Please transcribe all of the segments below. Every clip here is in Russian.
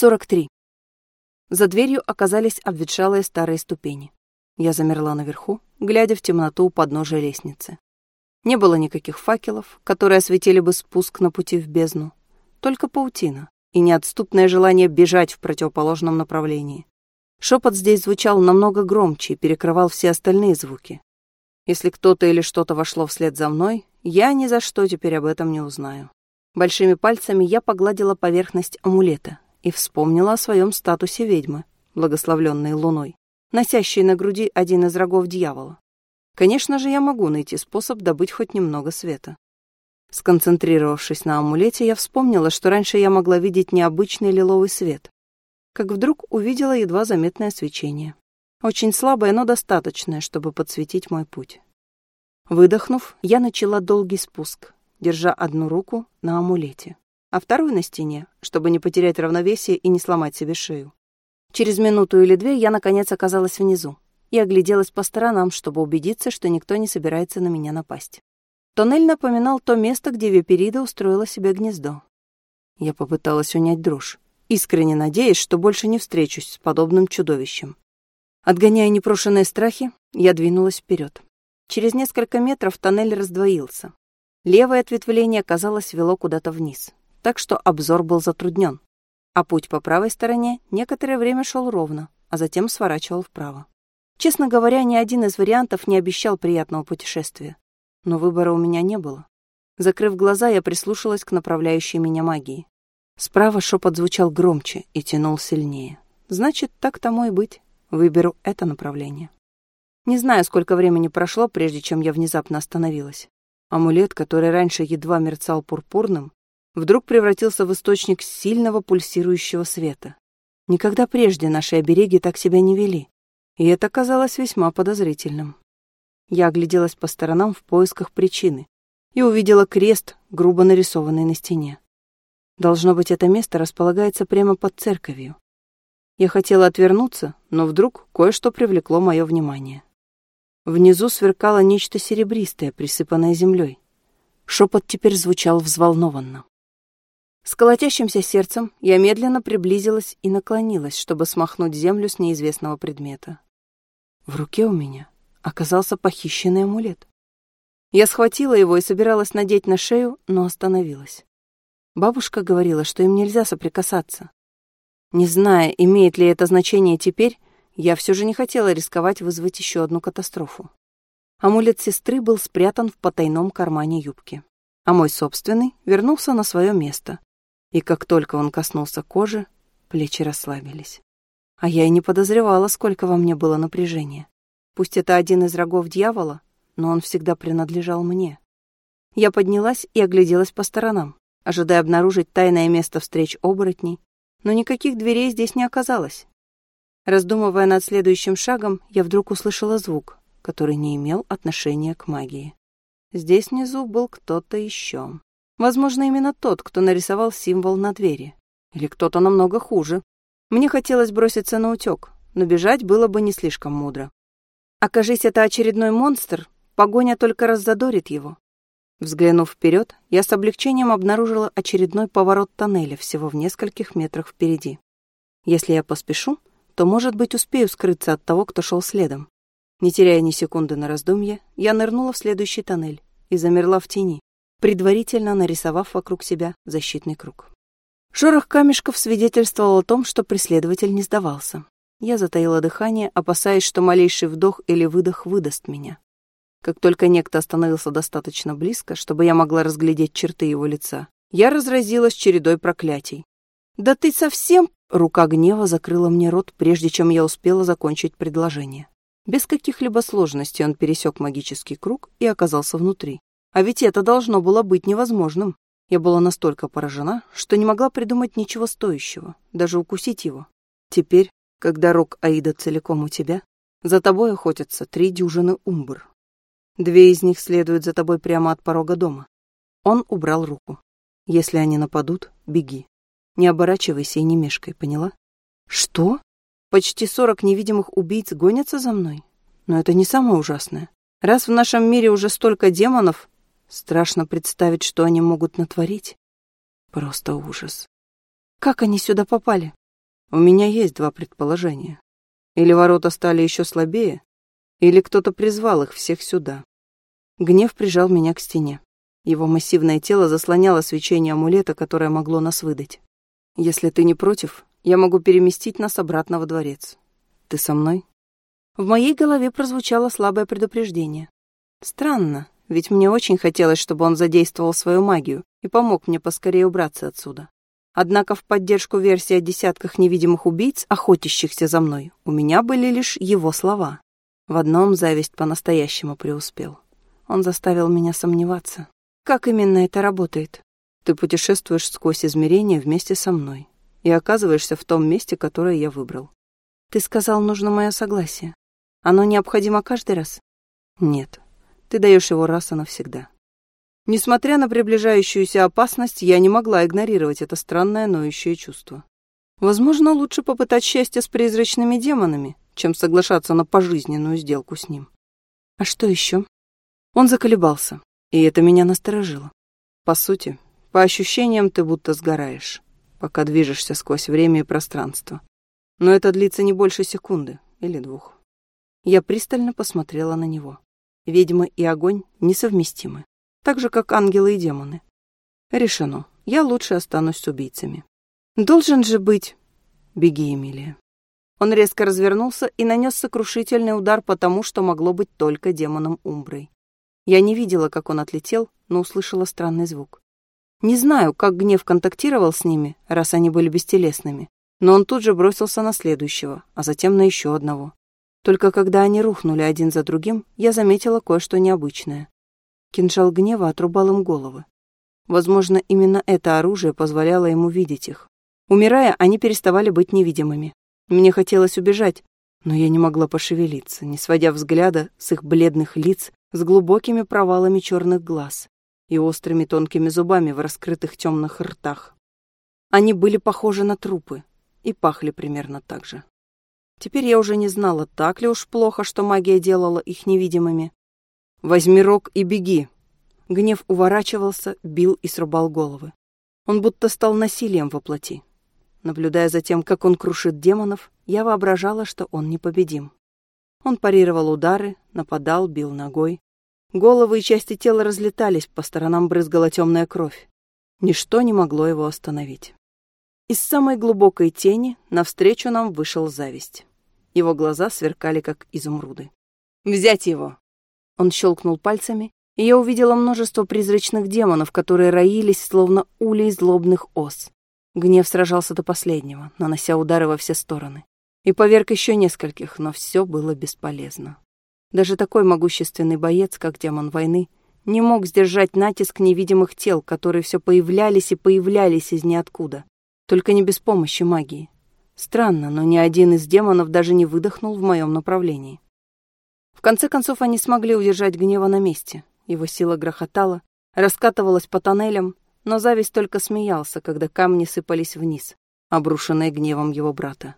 43. За дверью оказались обветшалые старые ступени. Я замерла наверху, глядя в темноту у подножия лестницы. Не было никаких факелов, которые осветили бы спуск на пути в бездну. Только паутина и неотступное желание бежать в противоположном направлении. Шепот здесь звучал намного громче и перекрывал все остальные звуки. Если кто-то или что-то вошло вслед за мной, я ни за что теперь об этом не узнаю. Большими пальцами я погладила поверхность амулета и вспомнила о своем статусе ведьмы, благословленной луной, носящей на груди один из рогов дьявола. Конечно же, я могу найти способ добыть хоть немного света. Сконцентрировавшись на амулете, я вспомнила, что раньше я могла видеть необычный лиловый свет, как вдруг увидела едва заметное свечение. Очень слабое, но достаточное, чтобы подсветить мой путь. Выдохнув, я начала долгий спуск, держа одну руку на амулете, а вторую на стене, чтобы не потерять равновесие и не сломать себе шею. Через минуту или две я, наконец, оказалась внизу и огляделась по сторонам, чтобы убедиться, что никто не собирается на меня напасть. Тоннель напоминал то место, где Виперида устроила себе гнездо. Я попыталась унять дрожь, искренне надеясь, что больше не встречусь с подобным чудовищем. Отгоняя непрошенные страхи, я двинулась вперед. Через несколько метров тоннель раздвоился. Левое ответвление, казалось, вело куда-то вниз, так что обзор был затруднен. А путь по правой стороне некоторое время шел ровно, а затем сворачивал вправо. Честно говоря, ни один из вариантов не обещал приятного путешествия. Но выбора у меня не было. Закрыв глаза, я прислушалась к направляющей меня магии. Справа шепот звучал громче и тянул сильнее. Значит, так тому и быть. Выберу это направление. Не знаю, сколько времени прошло, прежде чем я внезапно остановилась. Амулет, который раньше едва мерцал пурпурным, вдруг превратился в источник сильного пульсирующего света. Никогда прежде наши обереги так себя не вели, и это казалось весьма подозрительным. Я огляделась по сторонам в поисках причины и увидела крест, грубо нарисованный на стене. Должно быть, это место располагается прямо под церковью. Я хотела отвернуться, но вдруг кое-что привлекло мое внимание. Внизу сверкало нечто серебристое, присыпанное землей. Шепот теперь звучал взволнованно. С колотящимся сердцем я медленно приблизилась и наклонилась, чтобы смахнуть землю с неизвестного предмета. В руке у меня оказался похищенный амулет. Я схватила его и собиралась надеть на шею, но остановилась. Бабушка говорила, что им нельзя соприкасаться. Не зная, имеет ли это значение теперь, я все же не хотела рисковать вызвать еще одну катастрофу. Амулет сестры был спрятан в потайном кармане юбки, а мой собственный вернулся на свое место. И как только он коснулся кожи, плечи расслабились. А я и не подозревала, сколько во мне было напряжения. Пусть это один из рогов дьявола, но он всегда принадлежал мне. Я поднялась и огляделась по сторонам, ожидая обнаружить тайное место встреч оборотней, но никаких дверей здесь не оказалось. Раздумывая над следующим шагом, я вдруг услышала звук, который не имел отношения к магии. Здесь внизу был кто-то еще. Возможно, именно тот, кто нарисовал символ на двери. Или кто-то намного хуже. Мне хотелось броситься на утек, но бежать было бы не слишком мудро. Окажись это очередной монстр, погоня только раззадорит его. Взглянув вперед, я с облегчением обнаружила очередной поворот тоннеля всего в нескольких метрах впереди. Если я поспешу, то, может быть, успею скрыться от того, кто шел следом. Не теряя ни секунды на раздумье, я нырнула в следующий тоннель и замерла в тени, предварительно нарисовав вокруг себя защитный круг. Шорох камешков свидетельствовал о том, что преследователь не сдавался. Я затаила дыхание, опасаясь, что малейший вдох или выдох выдаст меня. Как только некто остановился достаточно близко, чтобы я могла разглядеть черты его лица, я разразилась чередой проклятий. «Да ты совсем...» Рука гнева закрыла мне рот, прежде чем я успела закончить предложение. Без каких-либо сложностей он пересек магический круг и оказался внутри. А ведь это должно было быть невозможным. Я была настолько поражена, что не могла придумать ничего стоящего, даже укусить его. Теперь, когда рог Аида целиком у тебя, за тобой охотятся три дюжины умбр. Две из них следуют за тобой прямо от порога дома. Он убрал руку. Если они нападут, беги. Не оборачивайся и не мешкай, поняла? Что? Почти сорок невидимых убийц гонятся за мной? Но это не самое ужасное. Раз в нашем мире уже столько демонов, страшно представить, что они могут натворить. Просто ужас. Как они сюда попали? У меня есть два предположения. Или ворота стали еще слабее, или кто-то призвал их всех сюда. Гнев прижал меня к стене. Его массивное тело заслоняло свечение амулета, которое могло нас выдать. Если ты не против, я могу переместить нас обратно во дворец. Ты со мной? В моей голове прозвучало слабое предупреждение. Странно, ведь мне очень хотелось, чтобы он задействовал свою магию и помог мне поскорее убраться отсюда. Однако в поддержку версии о десятках невидимых убийц, охотящихся за мной, у меня были лишь его слова. В одном зависть по-настоящему преуспел. Он заставил меня сомневаться. Как именно это работает? Ты путешествуешь сквозь измерения вместе со мной и оказываешься в том месте, которое я выбрал. Ты сказал, нужно мое согласие. Оно необходимо каждый раз? Нет. Ты даешь его раз и навсегда. Несмотря на приближающуюся опасность, я не могла игнорировать это странное ноющее чувство. Возможно, лучше попытать счастье с призрачными демонами, чем соглашаться на пожизненную сделку с ним. А что еще? Он заколебался, и это меня насторожило. По сути, по ощущениям ты будто сгораешь, пока движешься сквозь время и пространство. Но это длится не больше секунды или двух. Я пристально посмотрела на него. Ведьмы и огонь несовместимы, так же, как ангелы и демоны. Решено. Я лучше останусь с убийцами. Должен же быть... Беги, Эмилия. Он резко развернулся и нанес сокрушительный удар по тому, что могло быть только демоном Умброй. Я не видела, как он отлетел, но услышала странный звук. Не знаю, как гнев контактировал с ними, раз они были бестелесными, но он тут же бросился на следующего, а затем на еще одного. Только когда они рухнули один за другим, я заметила кое-что необычное. Кинжал гнева отрубал им головы. Возможно, именно это оружие позволяло ему видеть их. Умирая, они переставали быть невидимыми. Мне хотелось убежать, но я не могла пошевелиться, не сводя взгляда с их бледных лиц с глубокими провалами черных глаз и острыми тонкими зубами в раскрытых темных ртах. Они были похожи на трупы и пахли примерно так же. Теперь я уже не знала, так ли уж плохо, что магия делала их невидимыми. «Возьми рог и беги!» Гнев уворачивался, бил и срубал головы. Он будто стал насилием воплоти. Наблюдая за тем, как он крушит демонов, я воображала, что он непобедим. Он парировал удары, нападал, бил ногой. Головы и части тела разлетались, по сторонам брызгала темная кровь. Ничто не могло его остановить. Из самой глубокой тени навстречу нам вышел зависть. Его глаза сверкали, как изумруды. «Взять его!» Он щелкнул пальцами, и я увидела множество призрачных демонов, которые роились, словно улей злобных ос. Гнев сражался до последнего, нанося удары во все стороны и поверг еще нескольких, но все было бесполезно. Даже такой могущественный боец, как демон войны, не мог сдержать натиск невидимых тел, которые все появлялись и появлялись из ниоткуда. Только не без помощи магии. Странно, но ни один из демонов даже не выдохнул в моем направлении. В конце концов, они смогли удержать гнева на месте. Его сила грохотала, раскатывалась по тоннелям, но зависть только смеялся, когда камни сыпались вниз, обрушенные гневом его брата.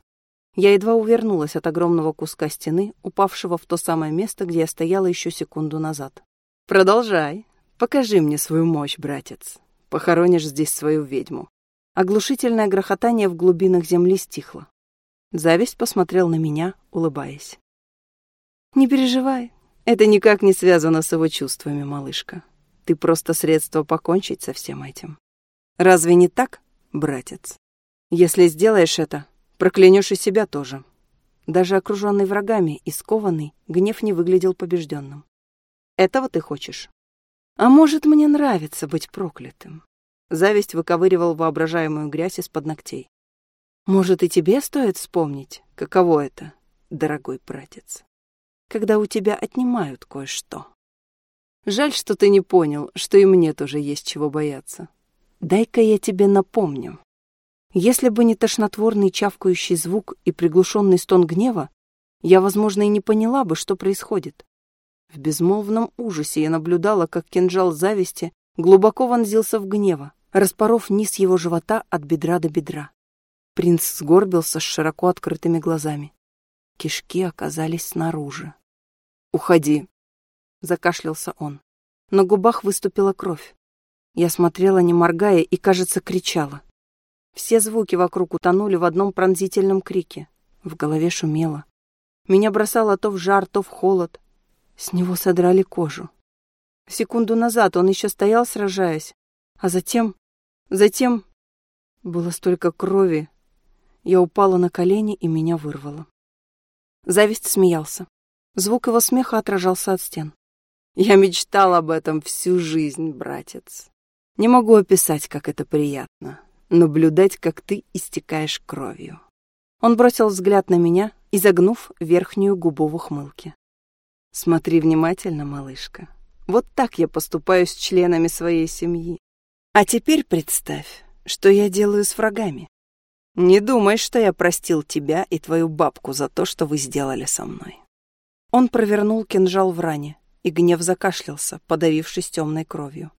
Я едва увернулась от огромного куска стены, упавшего в то самое место, где я стояла еще секунду назад. «Продолжай. Покажи мне свою мощь, братец. Похоронишь здесь свою ведьму». Оглушительное грохотание в глубинах земли стихло. Зависть посмотрел на меня, улыбаясь. «Не переживай. Это никак не связано с его чувствами, малышка. Ты просто средство покончить со всем этим. Разве не так, братец? Если сделаешь это, Проклянешь и себя тоже. Даже окруженный врагами и скованный, гнев не выглядел побежденным. Этого ты хочешь? А может, мне нравится быть проклятым? Зависть выковыривал воображаемую грязь из-под ногтей. Может, и тебе стоит вспомнить, каково это, дорогой братец, когда у тебя отнимают кое-что. Жаль, что ты не понял, что и мне тоже есть чего бояться. Дай-ка я тебе напомню. Если бы не тошнотворный чавкающий звук и приглушенный стон гнева, я, возможно, и не поняла бы, что происходит. В безмолвном ужасе я наблюдала, как кинжал зависти глубоко вонзился в гнева, распоров низ его живота от бедра до бедра. Принц сгорбился с широко открытыми глазами. Кишки оказались снаружи. «Уходи!» — закашлялся он. На губах выступила кровь. Я смотрела, не моргая, и, кажется, кричала. Все звуки вокруг утонули в одном пронзительном крике. В голове шумело. Меня бросало то в жар, то в холод. С него содрали кожу. Секунду назад он еще стоял, сражаясь, а затем... Затем... Было столько крови. Я упала на колени, и меня вырвало. Зависть смеялся. Звук его смеха отражался от стен. Я мечтал об этом всю жизнь, братец. Не могу описать, как это приятно. Наблюдать, как ты истекаешь кровью. Он бросил взгляд на меня, изогнув верхнюю губу в ухмылке. Смотри внимательно, малышка. Вот так я поступаю с членами своей семьи. А теперь представь, что я делаю с врагами. Не думай, что я простил тебя и твою бабку за то, что вы сделали со мной. Он провернул кинжал в ране, и гнев закашлялся, подавившись темной кровью.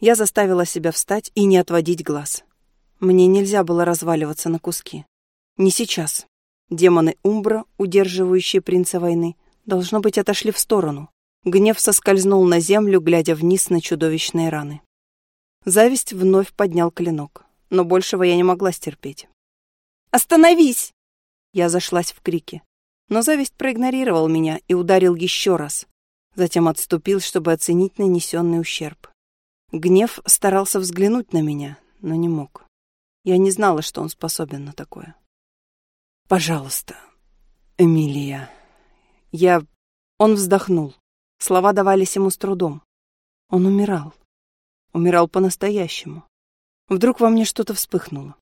Я заставила себя встать и не отводить глаз. Мне нельзя было разваливаться на куски. Не сейчас. Демоны Умбра, удерживающие принца войны, должно быть, отошли в сторону. Гнев соскользнул на землю, глядя вниз на чудовищные раны. Зависть вновь поднял клинок, но большего я не могла стерпеть. «Остановись!» Я зашлась в крике, но зависть проигнорировал меня и ударил еще раз, затем отступил, чтобы оценить нанесенный ущерб. Гнев старался взглянуть на меня, но не мог. Я не знала, что он способен на такое. «Пожалуйста, Эмилия». Я... Он вздохнул. Слова давались ему с трудом. Он умирал. Умирал по-настоящему. Вдруг во мне что-то вспыхнуло.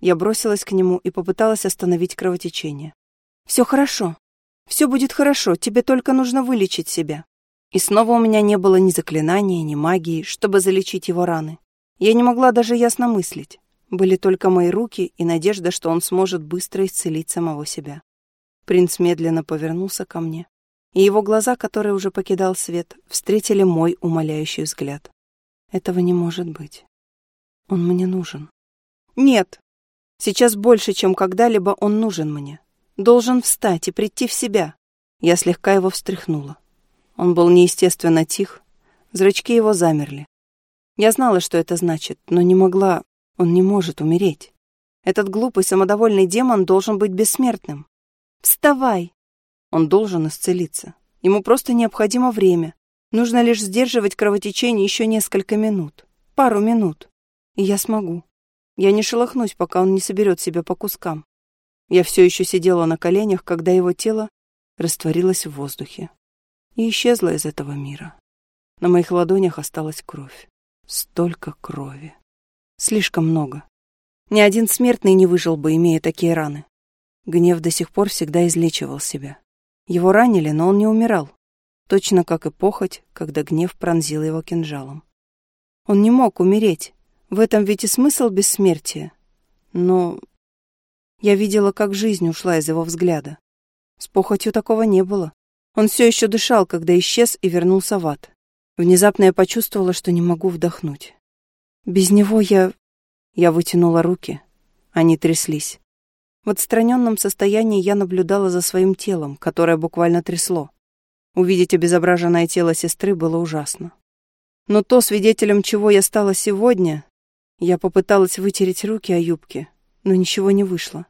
Я бросилась к нему и попыталась остановить кровотечение. «Все хорошо. Все будет хорошо. Тебе только нужно вылечить себя». И снова у меня не было ни заклинания, ни магии, чтобы залечить его раны. Я не могла даже ясно мыслить. Были только мои руки и надежда, что он сможет быстро исцелить самого себя. Принц медленно повернулся ко мне, и его глаза, которые уже покидал свет, встретили мой умоляющий взгляд. Этого не может быть. Он мне нужен. Нет. Сейчас больше, чем когда-либо он нужен мне. Должен встать и прийти в себя. Я слегка его встряхнула. Он был неестественно тих. Зрачки его замерли. Я знала, что это значит, но не могла... Он не может умереть. Этот глупый, самодовольный демон должен быть бессмертным. Вставай! Он должен исцелиться. Ему просто необходимо время, Нужно лишь сдерживать кровотечение еще несколько минут. Пару минут. И я смогу. Я не шелохнусь, пока он не соберет себя по кускам. Я все еще сидела на коленях, когда его тело растворилось в воздухе и исчезло из этого мира. На моих ладонях осталась кровь. Столько крови. Слишком много. Ни один смертный не выжил бы, имея такие раны. Гнев до сих пор всегда излечивал себя. Его ранили, но он не умирал точно как и похоть, когда гнев пронзил его кинжалом. Он не мог умереть, в этом ведь и смысл бессмертия. Но я видела, как жизнь ушла из его взгляда. С похотью такого не было. Он все еще дышал, когда исчез и вернулся в ад. Внезапно я почувствовала, что не могу вдохнуть. Без него я... Я вытянула руки. Они тряслись. В отстраненном состоянии я наблюдала за своим телом, которое буквально трясло. Увидеть обезображенное тело сестры было ужасно. Но то, свидетелем чего я стала сегодня, я попыталась вытереть руки о юбке, но ничего не вышло.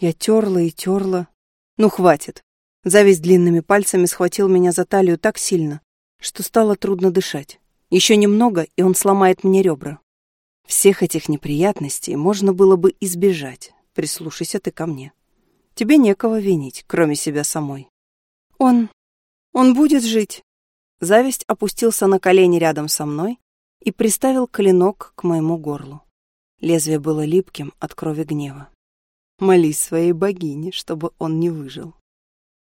Я терла и терла. Ну, хватит. Зависть длинными пальцами схватил меня за талию так сильно, что стало трудно дышать. Еще немного, и он сломает мне ребра. Всех этих неприятностей можно было бы избежать, прислушайся ты ко мне. Тебе некого винить, кроме себя самой. Он он будет жить. Зависть опустился на колени рядом со мной и приставил клинок к моему горлу. Лезвие было липким от крови гнева. Молись своей богине, чтобы он не выжил.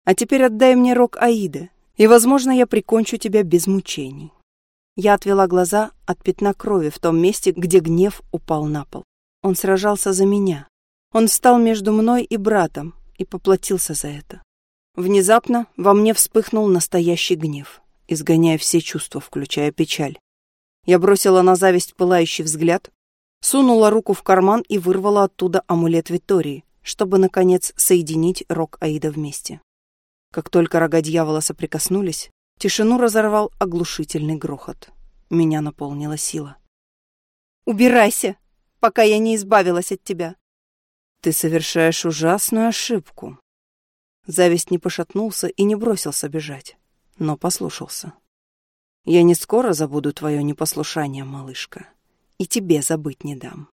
А теперь отдай мне рог Аида, и, возможно, я прикончу тебя без мучений. Я отвела глаза от пятна крови в том месте, где гнев упал на пол. Он сражался за меня. Он встал между мной и братом и поплатился за это. Внезапно во мне вспыхнул настоящий гнев, изгоняя все чувства, включая печаль. Я бросила на зависть пылающий взгляд, сунула руку в карман и вырвала оттуда амулет Витории, чтобы, наконец, соединить рог Аида вместе. Как только рога дьявола соприкоснулись, тишину разорвал оглушительный грохот. Меня наполнила сила. «Убирайся!» пока я не избавилась от тебя. Ты совершаешь ужасную ошибку. Зависть не пошатнулся и не бросился бежать, но послушался. Я не скоро забуду твое непослушание, малышка, и тебе забыть не дам.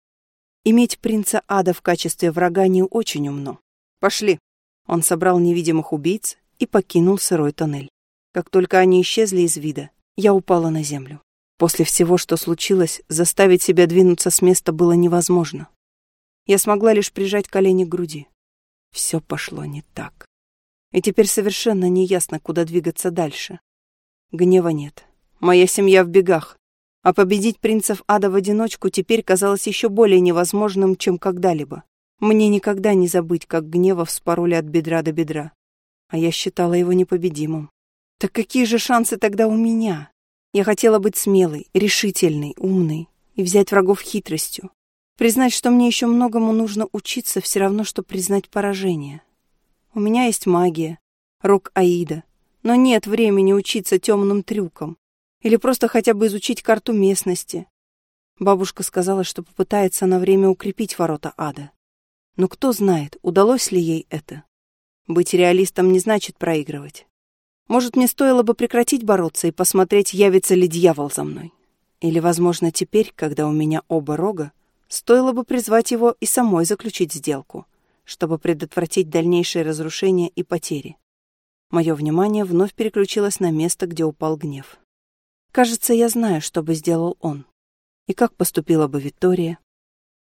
Иметь принца ада в качестве врага не очень умно. Пошли. Он собрал невидимых убийц и покинул сырой тоннель. Как только они исчезли из вида, я упала на землю. После всего, что случилось, заставить себя двинуться с места было невозможно. Я смогла лишь прижать колени к груди. Все пошло не так. И теперь совершенно неясно, куда двигаться дальше. Гнева нет. Моя семья в бегах. А победить принцев ада в одиночку теперь казалось еще более невозможным, чем когда-либо. Мне никогда не забыть, как гнева вспороли от бедра до бедра. А я считала его непобедимым. Так какие же шансы тогда у меня? Я хотела быть смелой, решительной, умной и взять врагов хитростью. Признать, что мне еще многому нужно учиться, все равно, что признать поражение. У меня есть магия, рок Аида, но нет времени учиться темным трюкам или просто хотя бы изучить карту местности. Бабушка сказала, что попытается на время укрепить ворота ада. Но кто знает, удалось ли ей это. Быть реалистом не значит проигрывать. Может, мне стоило бы прекратить бороться и посмотреть, явится ли дьявол за мной. Или, возможно, теперь, когда у меня оба рога, стоило бы призвать его и самой заключить сделку, чтобы предотвратить дальнейшее разрушение и потери. Мое внимание вновь переключилось на место, где упал гнев. Кажется, я знаю, что бы сделал он. И как поступила бы Виктория.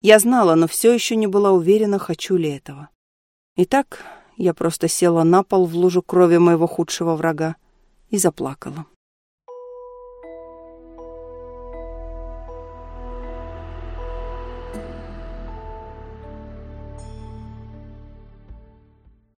Я знала, но все еще не была уверена, хочу ли этого. Итак, я просто села на пол в лужу крови моего худшего врага и заплакала.